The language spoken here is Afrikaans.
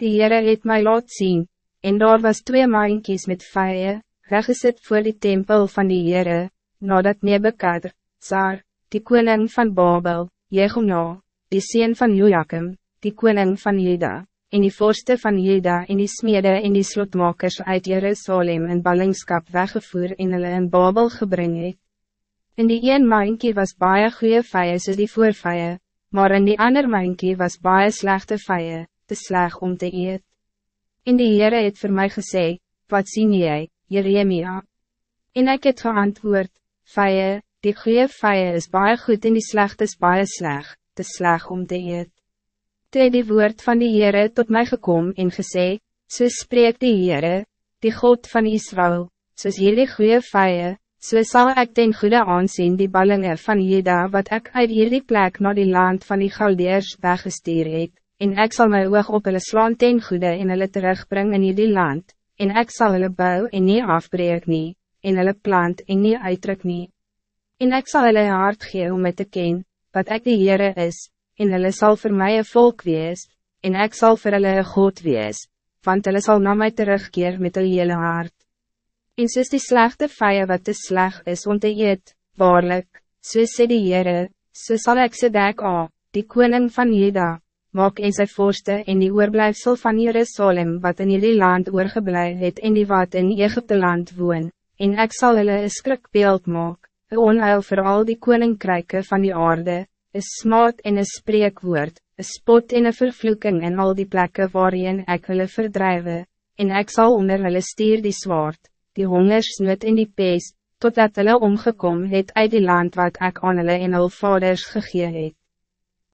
Die Heere het mij laat zien, en daar was twee maankies met vijien, weggesit voor die tempel van die Heere, nadat Nebekadr, Tsar, die koning van Babel, Jegona, die sien van Joachim, die koning van Juda, en die vorste van Juda en die smede en die slotmakers uit Jerusalem in ballingskap weggevoer en hulle in Babel gebring het. In die een maankie was baie goeie vijie soos die voorvijie, maar in die ander maankie was baie slechte vijie, te sleg om te eet. En die Heere het voor mij gesê, wat sien jy, Jeremia? En ek het geantwoord, vijie, die goeie vijie is baie goed en die slechte is baie sleg, te sleg om te eet. Toe die woord van die Heere tot mij gekom en gesê, so spreek die Heere, die God van Israël, soos hierdie goeie vijie, So zal ik ten goede aanzien die ballingen van Jeda wat ik uit hierdie plek naar die land van die Galdeers weggestuur het, en ik zal mijn oog op hulle slaan ten goede en hulle terugbring in hierdie land, en ik zal hulle bou en nie afbreek nie, en hulle plant en nie uitdruk nie. En ik zal hulle hart gee om het te ken, wat ik de Heere is, en hulle zal voor mij een volk wees, en ik zal voor hulle een God wees, want hulle zal naar mij terugkeer met hulle hele hart. En soos die slechte vijie wat te sleg is om te eet, waarlik, so sê die Heere, so sal ek Sedek A, die koning van Juda, maak en sy voorste en die oorblijfsel van Jerusalem wat in jullie land oorgeblij het en die wat in Egypte land woon, en ek sal hulle een skrikbeeld maak, een onheil voor al die koninkryke van die aarde, een smaad en een spreekwoord, een spot en een vervloeking in al die plekken waarin ek hulle verdrijven, en ek sal onder hulle stier die zwaard die hongersnood in die pees, totdat hulle omgekom het uit die land wat ik aan hulle en hul vaders gegee het.